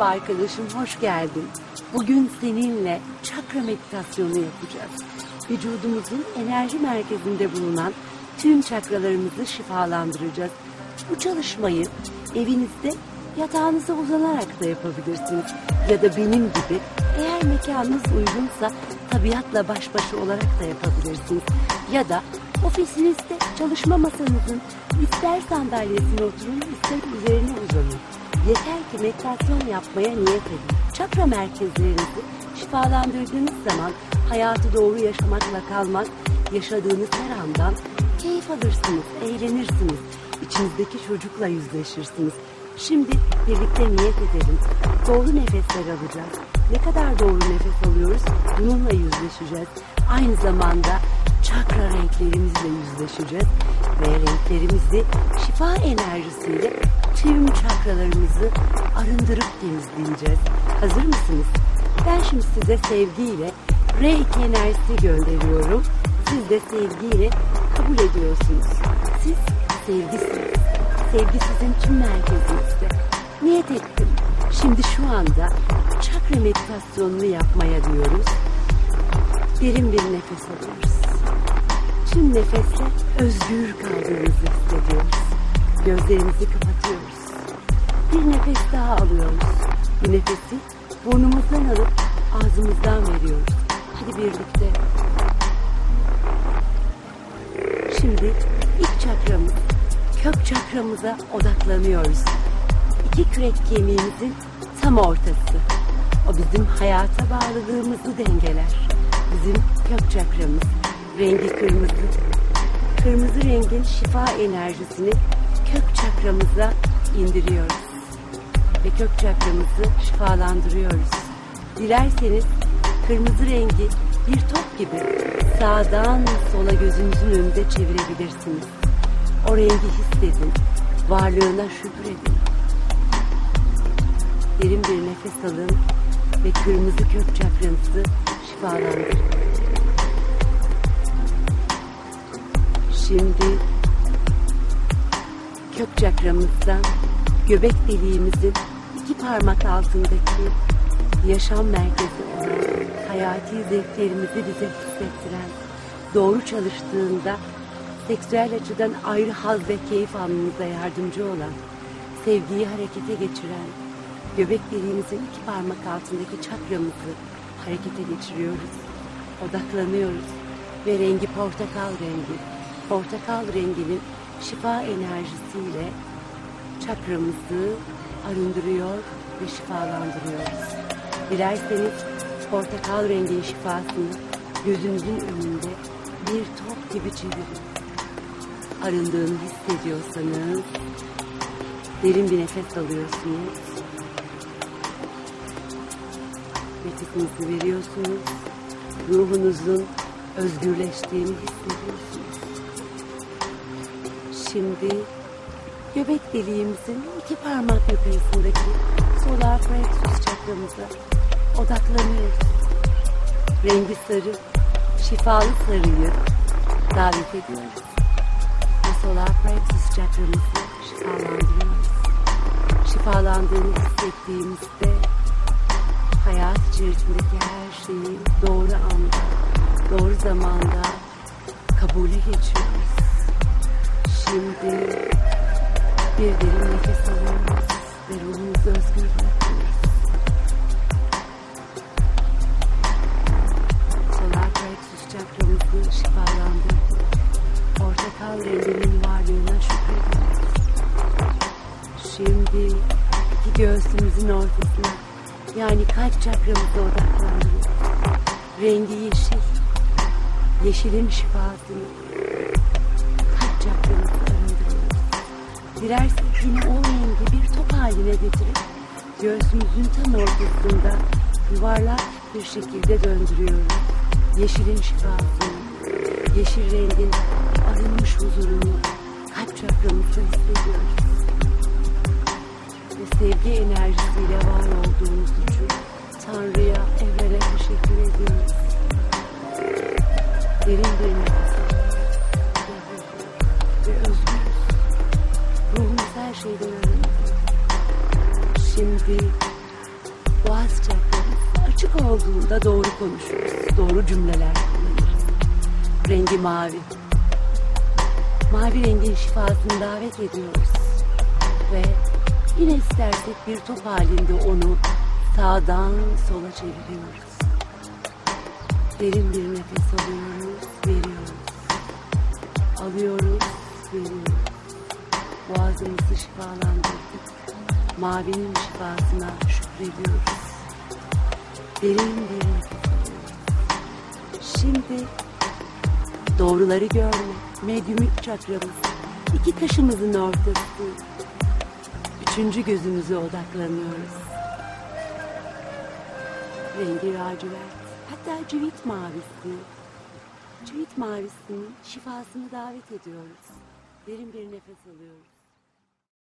arkadaşım, hoş geldin. Bugün seninle çakra meditasyonu yapacağız. Vücudumuzun enerji merkezinde bulunan tüm çakralarımızı şifalandıracağız. Bu çalışmayı evinizde yatağınıza uzanarak da yapabilirsiniz. Ya da benim gibi eğer mekanınız uygunsa tabiatla baş başa olarak da yapabilirsiniz. Ya da ofisinizde çalışma masanızın ister sandalyesine oturun ister üzerine uzanın. Yeter ki meditasyon yapmaya niyet edin. Çakra merkezlerinizi şifalandırdığınız zaman hayatı doğru yaşamakla kalmaz, yaşadığınız her andan keyif alırsınız, eğlenirsiniz. İçinizdeki çocukla yüzleşirsiniz. Şimdi birlikte niyet edelim. Doğru nefesler alacağız. Ne kadar doğru nefes alıyoruz bununla yüzleşeceğiz. Aynı zamanda çakra renklerimizle yüzleşeceğiz. Ve renklerimizi şifa enerjisiyle tüm çakralarımızı arındırıp temizleyeceğiz. Hazır mısınız? Ben şimdi size sevgiyle Reiki enerjisi gönderiyorum. Siz de sevgiyle kabul ediyorsunuz. Siz sevgisiniz. Sevgi sizin tüm merkezinizde. Niyet ettim. Şimdi şu anda çakra meditasyonunu yapmaya diyoruz. Derin bir nefes alıyoruz. Tüm nefesle özgür kaldığımızı hissediyoruz. Gözlerimizi kapatıyoruz. Bir nefes daha alıyoruz. Bu nefesi burnumuzdan alıp ağzımızdan veriyoruz. Hadi birlikte. Şimdi ilk çakramız, kök çakramıza odaklanıyoruz. İki kürek kemiğimizin tam ortası. O bizim hayata bağlılığımızı dengeler. Bizim kök çakramız, rengi kırmızı. Kırmızı rengin şifa enerjisini kök çakramıza indiriyoruz. Ve kök çakramızı şifalandırıyoruz. Dilerseniz kırmızı rengi bir top gibi sağdan sola gözünüzün önünde çevirebilirsiniz. O rengi hissedin, varlığına şükredin. Derin bir nefes alın ve kırmızı kök çakranızı şifalandırın. Çakramızdan göbek deliğimizin iki parmak altındaki yaşam merkezi olan hayati zevklerimizi bize hissettiren, doğru çalıştığında seksüel açıdan ayrı haz ve keyif almamıza yardımcı olan, sevgiyi harekete geçiren, göbek deliğimizin iki parmak altındaki çakramızı harekete geçiriyoruz. Odaklanıyoruz ve rengi portakal rengi. Portakal renginin şifa enerjisiyle çakramızı arındırıyor ve şifalandırıyoruz. Dilerseniz portakal rengin şifasını gözünüzün önünde bir top gibi çevirin. Arındığını hissediyorsanız derin bir nefes alıyorsunuz. Nefesinizi veriyorsunuz. Ruhunuzun özgürleştiğini hissediyorsunuz. Şimdi göbek deliğimizin iki parmak yukarısındaki solar plexus çakramıza odaklanıyoruz. Rengi sarı, şifalı sarıyı davet ediyoruz. Ve solar plexus çakramızı şifalandırıyoruz. Şifalandığını hissettiğimizde hayat içerisindeki her şeyi doğru anda, doğru zamanda kabule geçiyoruz. Şimdi bir derin nefes alıyoruz ve ruhumuzu özgür bırakıyoruz. Solar plexus çakramızı şifalandırdı. Portakal renginin varlığına şükrediyoruz. Şimdi iki göğsümüzün ortasına yani kalp çakramıza odaklandırıyoruz. Rengi yeşil. Yeşilin şifasını kalp arındırıyoruz. Dilersek yine o rengi bir top haline getirip göğsümüzün tam ortasında yuvarlak bir şekilde döndürüyoruz. Yeşilin şifasını, yeşil rengin arınmış huzurunu kalp çakramızda hissediyoruz. Ve sevgi enerjisiyle var olduğumuz için Tanrı'ya, evrene Arındı. Şimdi olduğunda doğru konuşuruz. Doğru cümleler kullanırız. Rengi mavi. Mavi rengin şifasını davet ediyoruz. Ve yine istersek bir top halinde onu sağdan sola çeviriyoruz. Derin bir nefes alıyoruz, veriyoruz. Alıyoruz, veriyoruz. Boğazımızı şifalandırdık. Mavinin şifasına şükrediyoruz. Derin alıyoruz. Şimdi doğruları görme, medyumik çakramız, iki taşımızın ortası. Üçüncü gözümüze odaklanıyoruz. Rengi lacivert, hatta civit mavisi. Civit mavisinin şifasını davet ediyoruz. Derin bir nefes alıyoruz.